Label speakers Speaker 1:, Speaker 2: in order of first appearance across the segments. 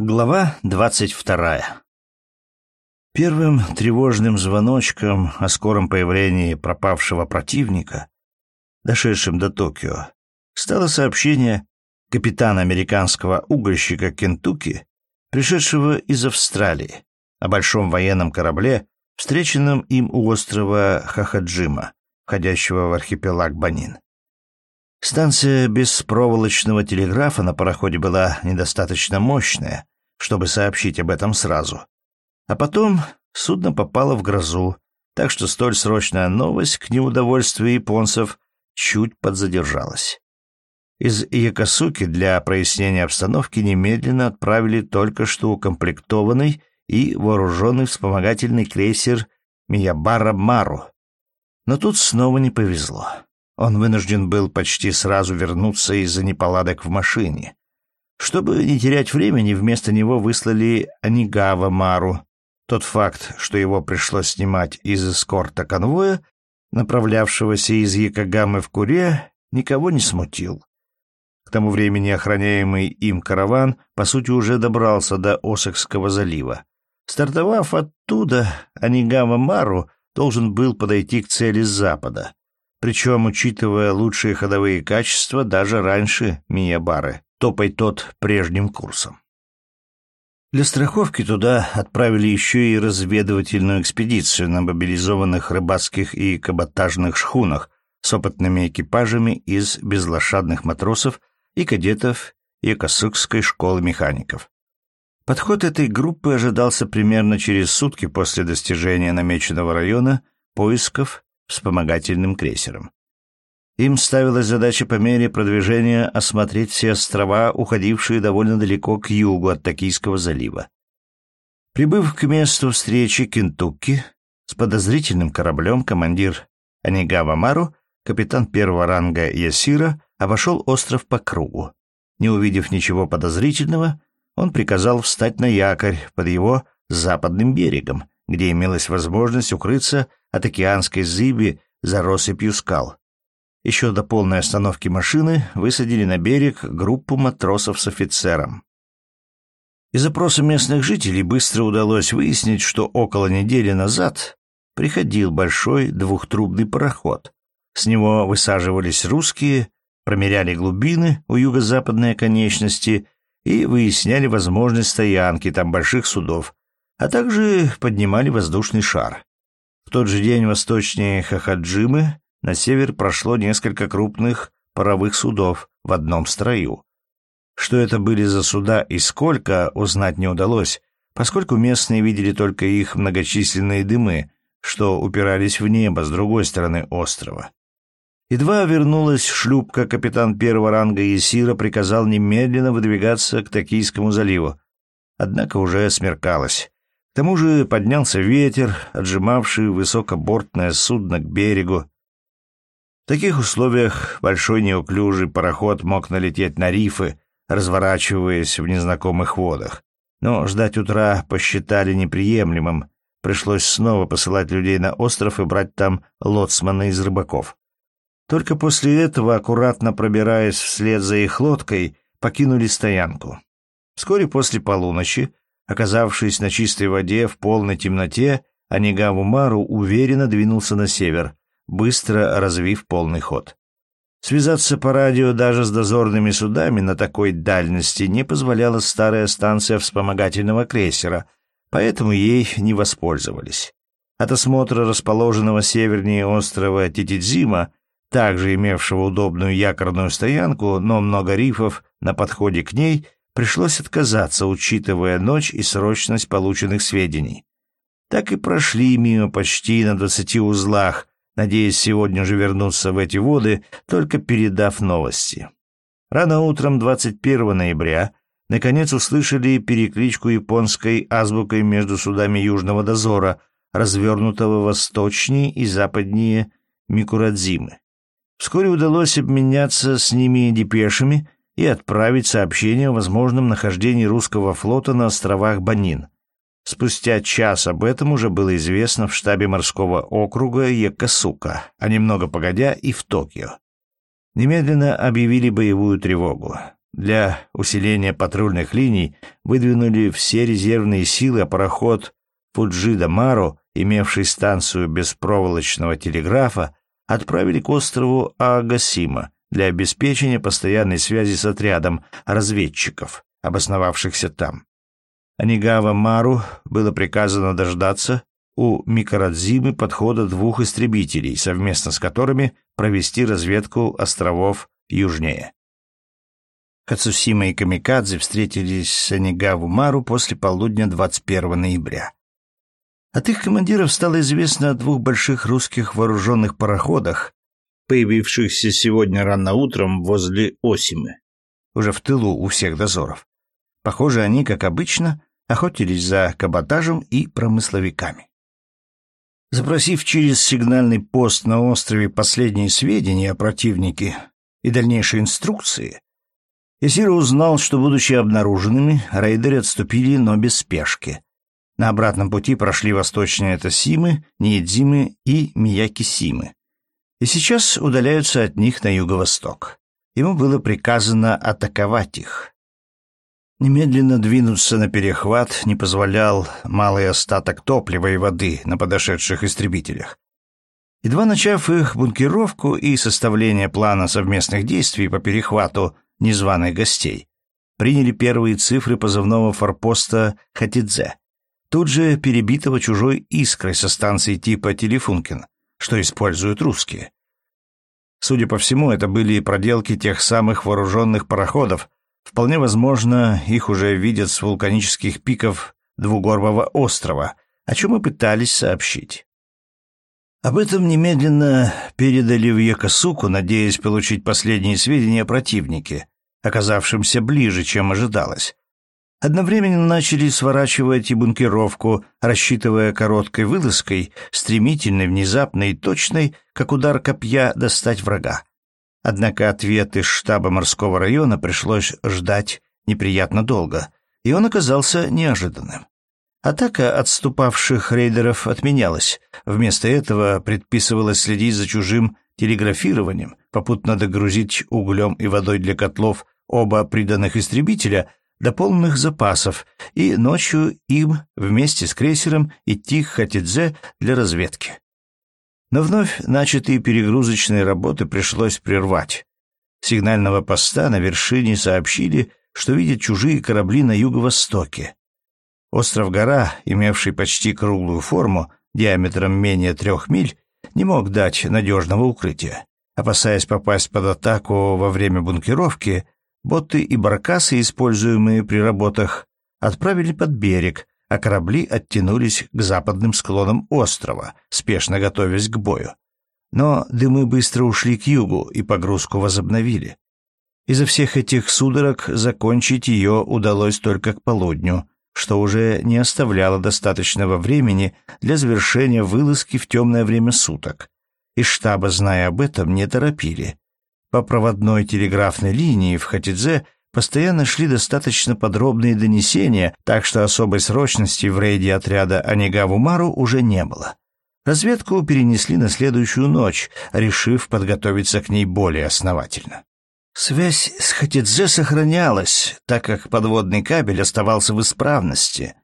Speaker 1: Глава двадцать вторая. Первым тревожным звоночком о скором появлении пропавшего противника, дошедшим до Токио, стало сообщение капитана американского угольщика Кентукки, пришедшего из Австралии, о большом военном корабле, встреченном им у острова Хахаджима, входящего в архипелаг Банин. Станция беспроволочного телеграфа на пароходе была недостаточно мощная, чтобы сообщить об этом сразу. А потом судно попало в грозу, так что столь срочная новость к неудовольствию японцев чуть подзадержалась. Из Якосуки для прояснения обстановки немедленно отправили только что укомплектованный и вооруженный вспомогательный крейсер Миябара Мару. Но тут снова не повезло. Он вынужден был почти сразу вернуться из-за неполадок в машине. Чтобы не терять времени, вместо него выслали Анигава Мару. Тот факт, что его пришлось снимать из эскорта конвоя, направлявшегося из Якогамы в Куре, никого не смутил. К тому времени охраняемый им караван, по сути, уже добрался до Осакского залива. Стартовав оттуда, Анигава Мару должен был подойти к цели с запада причем, учитывая лучшие ходовые качества, даже раньше Миябары, топай тот прежним курсом. Для страховки туда отправили еще и разведывательную экспедицию на мобилизованных рыбацких и каботажных шхунах с опытными экипажами из безлошадных матросов и кадетов Якосукской школы механиков. Подход этой группы ожидался примерно через сутки после достижения намеченного района поисков вспомогательным крейсером. Им ставилась задача по мере продвижения осмотреть все острова, уходившие довольно далеко к югу от Токийского залива. Прибыв к месту встречи Кентукки с подозрительным кораблем, командир Анигава Мару, капитан первого ранга Ясира, обошел остров по кругу. Не увидев ничего подозрительного, он приказал встать на якорь под его западным берегом, где имелась возможность укрыться от океанской зыби за россыпью скал. Еще до полной остановки машины высадили на берег группу матросов с офицером. Из опроса местных жителей быстро удалось выяснить, что около недели назад приходил большой двухтрубный пароход. С него высаживались русские, промеряли глубины у юго-западной оконечности и выясняли возможность стоянки там больших судов, а также поднимали воздушный шар. В тот же день восточнее Хахаджимы на север прошло несколько крупных паровых судов в одном строю. Что это были за суда и сколько, узнать не удалось, поскольку местные видели только их многочисленные дымы, что упирались в небо с другой стороны острова. Едва вернулась шлюпка, капитан первого ранга Есира приказал немедленно выдвигаться к Токийскому заливу. Однако уже смеркалось тому же поднялся ветер, отжимавший высокобортное судно к берегу. В таких условиях большой неуклюжий пароход мог налететь на рифы, разворачиваясь в незнакомых водах. Но ждать утра посчитали неприемлемым. Пришлось снова посылать людей на остров и брать там лоцмана из рыбаков. Только после этого, аккуратно пробираясь вслед за их лодкой, покинули стоянку. Вскоре после полуночи Оказавшись на чистой воде в полной темноте, Анигаву Мару уверенно двинулся на север, быстро развив полный ход. Связаться по радио даже с дозорными судами на такой дальности не позволяла старая станция вспомогательного крейсера, поэтому ей не воспользовались. От осмотра расположенного севернее острова Титидзима, также имевшего удобную якорную стоянку, но много рифов на подходе к ней – пришлось отказаться, учитывая ночь и срочность полученных сведений. Так и прошли мимо почти на двадцати узлах, надеясь сегодня же вернуться в эти воды, только передав новости. Рано утром 21 ноября наконец услышали перекличку японской азбукой между судами Южного дозора, развернутого восточнее и западнее Микурадзимы. Вскоре удалось обменяться с ними депешами, и отправить сообщение о возможном нахождении русского флота на островах Банин. Спустя час об этом уже было известно в штабе морского округа Якосука, а немного погодя и в Токио. Немедленно объявили боевую тревогу. Для усиления патрульных линий выдвинули все резервные силы, а пароход Фуджида Мару, имевший станцию беспроволочного телеграфа, отправили к острову Агасима для обеспечения постоянной связи с отрядом разведчиков, обосновавшихся там. Анигава Мару было приказано дождаться у Микарадзимы подхода двух истребителей, совместно с которыми провести разведку островов южнее. Хацусима и Камикадзе встретились с Анигаву Мару после полудня 21 ноября. От их командиров стало известно о двух больших русских вооруженных пароходах, появившихся сегодня рано утром возле Осимы, уже в тылу у всех дозоров. Похоже, они, как обычно, охотились за каботажем и промысловиками. Запросив через сигнальный пост на острове последние сведения о противнике и дальнейшие инструкции, Исиро узнал, что, будучи обнаруженными, рейдеры отступили, но без спешки. На обратном пути прошли восточные Тосимы, Ниедзимы и Миякисимы. И сейчас удаляются от них на юго-восток. Ему было приказано атаковать их. Немедленно двинуться на перехват не позволял малый остаток топлива и воды на подошедших истребителях. Едва начав их бункеровку и составление плана совместных действий по перехвату незваных гостей, приняли первые цифры позывного форпоста Хатидзе, тут же перебитого чужой искрой со станции типа Телефункин, что используют русские. Судя по всему, это были проделки тех самых вооруженных пароходов, Вполне возможно, их уже видят с вулканических пиков двугорбого острова, о чем и пытались сообщить. Об этом немедленно передали в Якосуку, надеясь получить последние сведения о противнике, оказавшемся ближе, чем ожидалось. Одновременно начали сворачивать и бункеровку, рассчитывая короткой вылазкой, стремительной, внезапной и точной, как удар копья, достать врага. Однако ответ из штаба морского района пришлось ждать неприятно долго, и он оказался неожиданным. Атака отступавших рейдеров отменялась. Вместо этого предписывалось следить за чужим телеграфированием, попутно догрузить углем и водой для котлов оба приданных истребителя до полных запасов и ночью им вместе с крейсером идти к Хатидзе для разведки. Но вновь начатые перегрузочные работы пришлось прервать. Сигнального поста на вершине сообщили, что видят чужие корабли на юго-востоке. Остров-гора, имевший почти круглую форму, диаметром менее трех миль, не мог дать надежного укрытия. Опасаясь попасть под атаку во время бункеровки, боты и баркасы, используемые при работах, отправили под берег, а корабли оттянулись к западным склонам острова, спешно готовясь к бою. Но дымы быстро ушли к югу и погрузку возобновили. Из-за всех этих судорог закончить ее удалось только к полудню, что уже не оставляло достаточного времени для завершения вылазки в темное время суток. Из штаба, зная об этом, не торопили. По проводной телеграфной линии в Хатидзе постоянно шли достаточно подробные донесения, так что особой срочности в рейде отряда Анигаву-Мару уже не было. Разведку перенесли на следующую ночь, решив подготовиться к ней более основательно. Связь с Хатидзе сохранялась, так как подводный кабель оставался в исправности.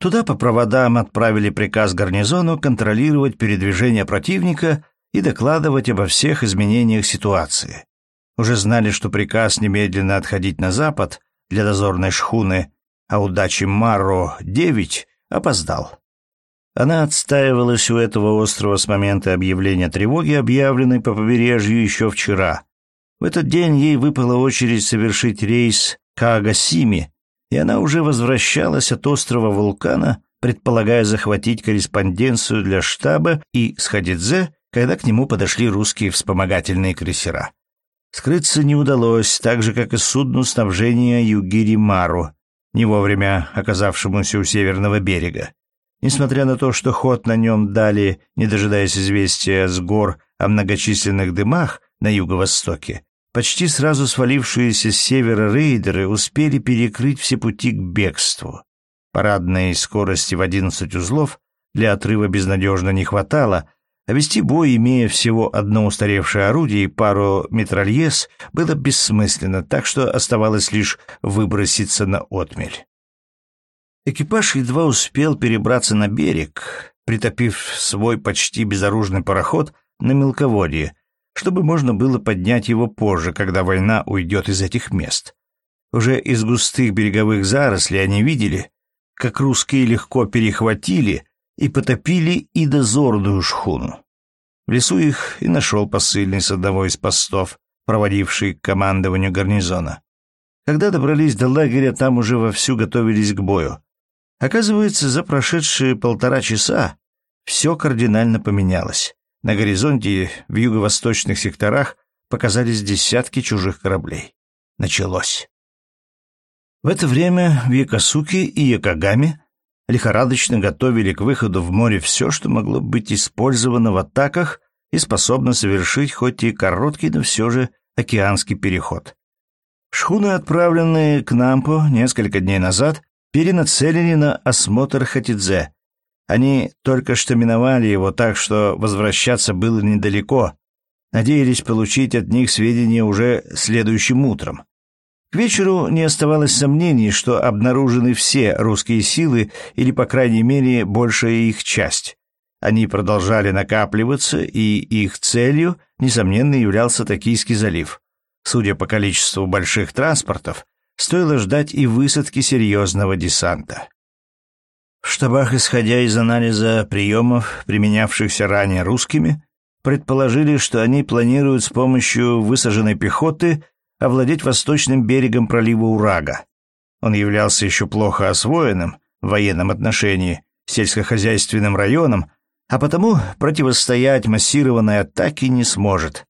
Speaker 1: Туда по проводам отправили приказ гарнизону контролировать передвижение противника и докладывать обо всех изменениях ситуации уже знали, что приказ немедленно отходить на запад для дозорной шхуны а удачи Марро-9 опоздал. Она отстаивалась у этого острова с момента объявления тревоги, объявленной по побережью еще вчера. В этот день ей выпала очередь совершить рейс к Агасиме, и она уже возвращалась от острова Вулкана, предполагая захватить корреспонденцию для штаба и с Хадидзе, когда к нему подошли русские вспомогательные крейсера. Скрыться не удалось, так же, как и судну снабжения Югири Мару, не вовремя оказавшемуся у северного берега. Несмотря на то, что ход на нем дали, не дожидаясь известия с гор о многочисленных дымах на юго-востоке, почти сразу свалившиеся с севера рейдеры успели перекрыть все пути к бегству. Парадной скорости в 11 узлов для отрыва безнадежно не хватало, А вести бой, имея всего одно устаревшее орудие и пару метрольез, было бессмысленно, так что оставалось лишь выброситься на отмель. Экипаж едва успел перебраться на берег, притопив свой почти безоружный пароход на мелководье, чтобы можно было поднять его позже, когда война уйдет из этих мест. Уже из густых береговых зарослей они видели, как русские легко перехватили и потопили и дозорную шхуну. В лесу их и нашел посыльный с одного из постов, проводивший к командованию гарнизона. Когда добрались до лагеря, там уже вовсю готовились к бою. Оказывается, за прошедшие полтора часа все кардинально поменялось. На горизонте в юго-восточных секторах показались десятки чужих кораблей. Началось. В это время в Якосуке и Якогаме лихорадочно готовили к выходу в море все, что могло быть использовано в атаках и способно совершить хоть и короткий, но все же океанский переход. Шхуны, отправленные к Нампо несколько дней назад, перенацелены на осмотр Хатидзе. Они только что миновали его, так что возвращаться было недалеко. Надеялись получить от них сведения уже следующим утром. К вечеру не оставалось сомнений, что обнаружены все русские силы, или, по крайней мере, большая их часть. Они продолжали накапливаться, и их целью, несомненно, являлся Токийский залив. Судя по количеству больших транспортов, стоило ждать и высадки серьезного десанта. В штабах, исходя из анализа приемов, применявшихся ранее русскими, предположили, что они планируют с помощью высаженной пехоты овладеть восточным берегом пролива Урага. Он являлся еще плохо освоенным в военном отношении сельскохозяйственным районом, а потому противостоять массированной атаке не сможет.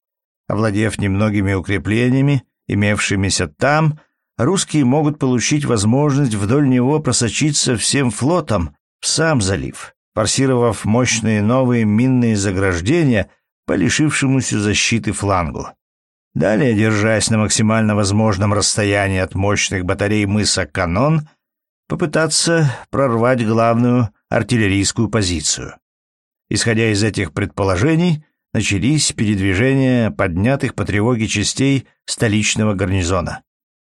Speaker 1: Овладев немногими укреплениями, имевшимися там, русские могут получить возможность вдоль него просочиться всем флотом в сам залив, форсировав мощные новые минные заграждения по лишившемуся защиты флангу. Далее, держась на максимально возможном расстоянии от мощных батарей мыса Канон, попытаться прорвать главную артиллерийскую позицию. Исходя из этих предположений, начались передвижения поднятых по тревоге частей столичного гарнизона.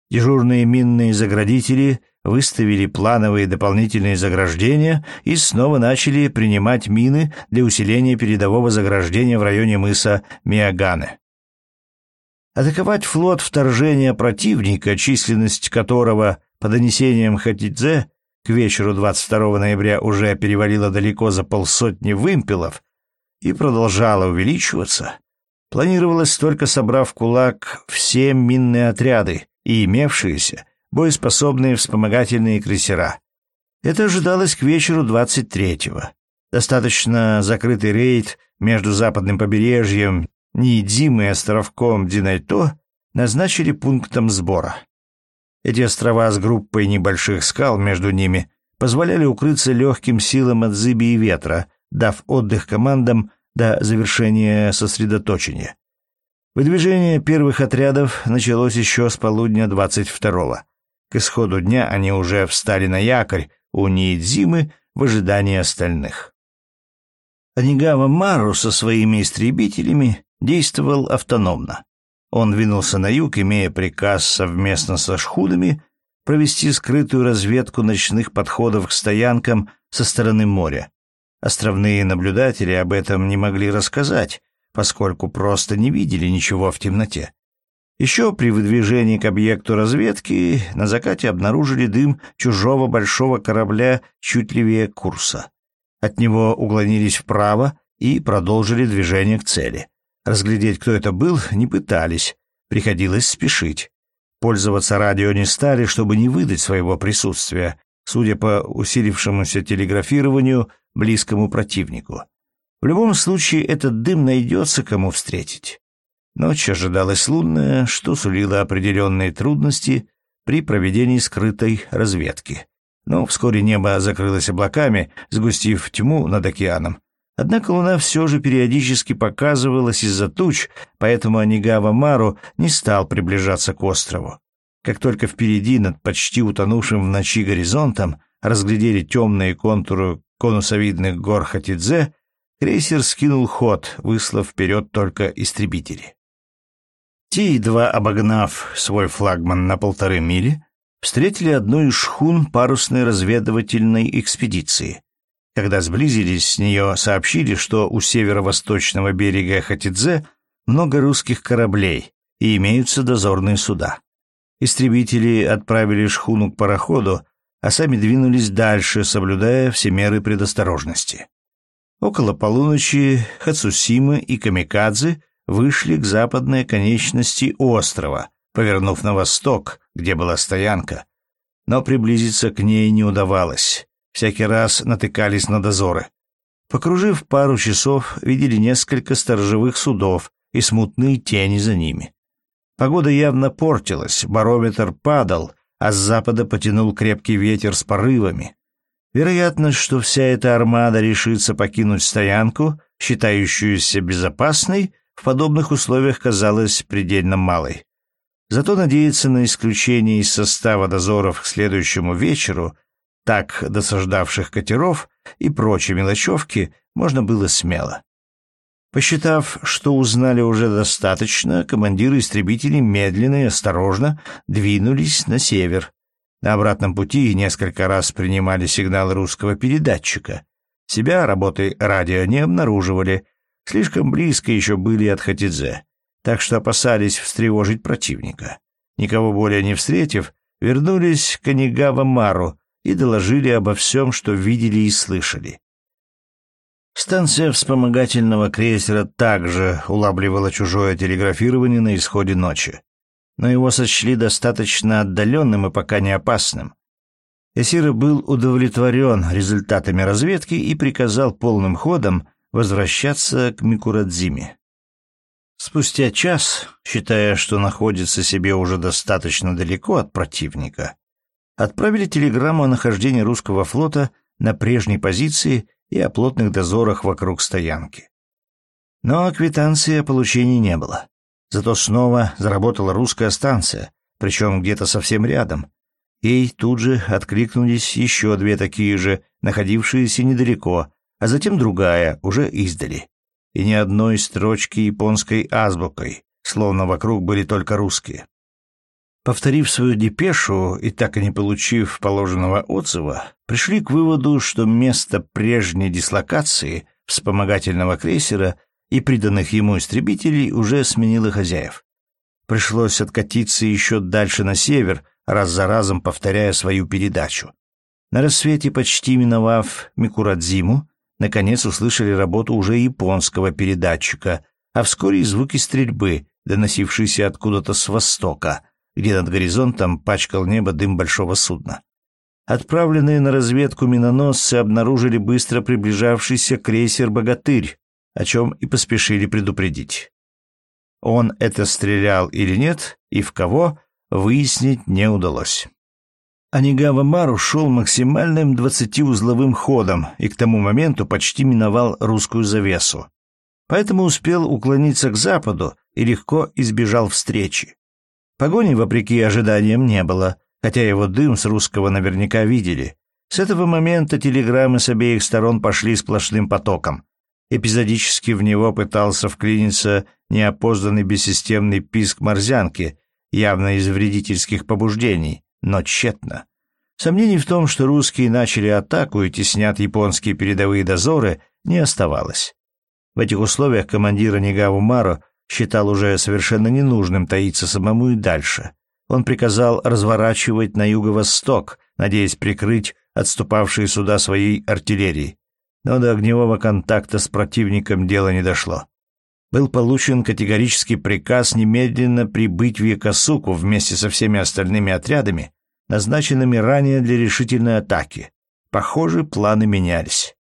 Speaker 1: Дежурные минные заградители выставили плановые дополнительные заграждения и снова начали принимать мины для усиления передового заграждения в районе мыса Миаганы. Атаковать флот вторжения противника, численность которого, по донесениям Хатидзе, к вечеру 22 ноября уже перевалила далеко за полсотни вымпелов и продолжала увеличиваться, планировалось только собрав в кулак все минные отряды и имевшиеся боеспособные вспомогательные крейсера. Это ожидалось к вечеру 23-го. Достаточно закрытый рейд между западным побережьем И островком Динайто назначили пунктом сбора. Эти острова с группой небольших скал между ними позволяли укрыться легким силам от зыби и ветра, дав отдых командам до завершения сосредоточения. Выдвижение первых отрядов началось еще с полудня 22-го. К исходу дня они уже встали на якорь у Ниидзимы в ожидании остальных. Анигава Мару со своими истребителями действовал автономно. Он двинулся на юг, имея приказ совместно со шхудами провести скрытую разведку ночных подходов к стоянкам со стороны моря. Островные наблюдатели об этом не могли рассказать, поскольку просто не видели ничего в темноте. Еще при выдвижении к объекту разведки на закате обнаружили дым чужого большого корабля чуть левее курса. От него уклонились вправо и продолжили движение к цели. Разглядеть, кто это был, не пытались. Приходилось спешить. Пользоваться радио не стали, чтобы не выдать своего присутствия, судя по усилившемуся телеграфированию близкому противнику. В любом случае, этот дым найдется, кому встретить. Ночь ожидалась лунная, что сулило определенные трудности при проведении скрытой разведки. Но вскоре небо закрылось облаками, сгустив тьму над океаном, Однако луна все же периодически показывалась из-за туч, поэтому Анигава Мару не стал приближаться к острову. Как только впереди, над почти утонувшим в ночи горизонтом, разглядели темные контуры конусовидных гор Хатидзе, крейсер скинул ход, выслав вперед только истребители. Те, едва обогнав свой флагман на полторы мили, встретили одну из шхун парусной разведывательной экспедиции. Когда сблизились с нее, сообщили, что у северо-восточного берега Хатидзе много русских кораблей и имеются дозорные суда. Истребители отправили шхуну к пароходу, а сами двинулись дальше, соблюдая все меры предосторожности. Около полуночи Хацусимы и Камикадзе вышли к западной конечности острова, повернув на восток, где была стоянка. Но приблизиться к ней не удавалось. Всякий раз натыкались на дозоры. Покружив пару часов, видели несколько сторожевых судов и смутные тени за ними. Погода явно портилась, барометр падал, а с запада потянул крепкий ветер с порывами. Вероятность, что вся эта армада решится покинуть стоянку, считающуюся безопасной, в подобных условиях казалась предельно малой. Зато надеяться на исключение из состава дозоров к следующему вечеру, так досаждавших катеров и прочей мелочевки, можно было смело. Посчитав, что узнали уже достаточно, командиры истребителей медленно и осторожно двинулись на север. На обратном пути несколько раз принимали сигнал русского передатчика. Себя работой радио не обнаруживали, слишком близко еще были от Хатидзе, так что опасались встревожить противника. Никого более не встретив, вернулись к Анигава-Мару и доложили обо всем, что видели и слышали. Станция вспомогательного крейсера также улавливала чужое телеграфирование на исходе ночи, но его сочли достаточно отдаленным и пока не опасным. Эсира был удовлетворен результатами разведки и приказал полным ходом возвращаться к Микурадзиме. Спустя час, считая, что находится себе уже достаточно далеко от противника, отправили телеграмму о нахождении русского флота на прежней позиции и о плотных дозорах вокруг стоянки. Но квитанции о получении не было. Зато снова заработала русская станция, причем где-то совсем рядом. Ей тут же откликнулись еще две такие же, находившиеся недалеко, а затем другая, уже издали. И ни одной строчки японской азбукой, словно вокруг были только русские. Повторив свою депешу и так и не получив положенного отзыва, пришли к выводу, что место прежней дислокации вспомогательного крейсера и приданных ему истребителей уже сменило хозяев. Пришлось откатиться еще дальше на север, раз за разом повторяя свою передачу. На рассвете, почти миновав Микурадзиму, наконец услышали работу уже японского передатчика, а вскоре и звуки стрельбы, доносившиеся откуда-то с востока — где над горизонтом пачкал небо дым большого судна. Отправленные на разведку миноносцы обнаружили быстро приближавшийся крейсер «Богатырь», о чем и поспешили предупредить. Он это стрелял или нет, и в кого, выяснить не удалось. Анигава Мару шел максимальным двадцатиузловым ходом и к тому моменту почти миновал русскую завесу. Поэтому успел уклониться к западу и легко избежал встречи. Погони, вопреки ожиданиям, не было, хотя его дым с русского наверняка видели. С этого момента телеграммы с обеих сторон пошли сплошным потоком. Эпизодически в него пытался вклиниться неопознанный бессистемный писк морзянки, явно из вредительских побуждений, но тщетно. Сомнений в том, что русские начали атаку и теснят японские передовые дозоры, не оставалось. В этих условиях командира Нигаву Маро считал уже совершенно ненужным таиться самому и дальше. Он приказал разворачивать на юго-восток, надеясь прикрыть отступавшие суда своей артиллерии. Но до огневого контакта с противником дело не дошло. Был получен категорический приказ немедленно прибыть в Якосуку вместе со всеми остальными отрядами, назначенными ранее для решительной атаки. Похоже, планы менялись.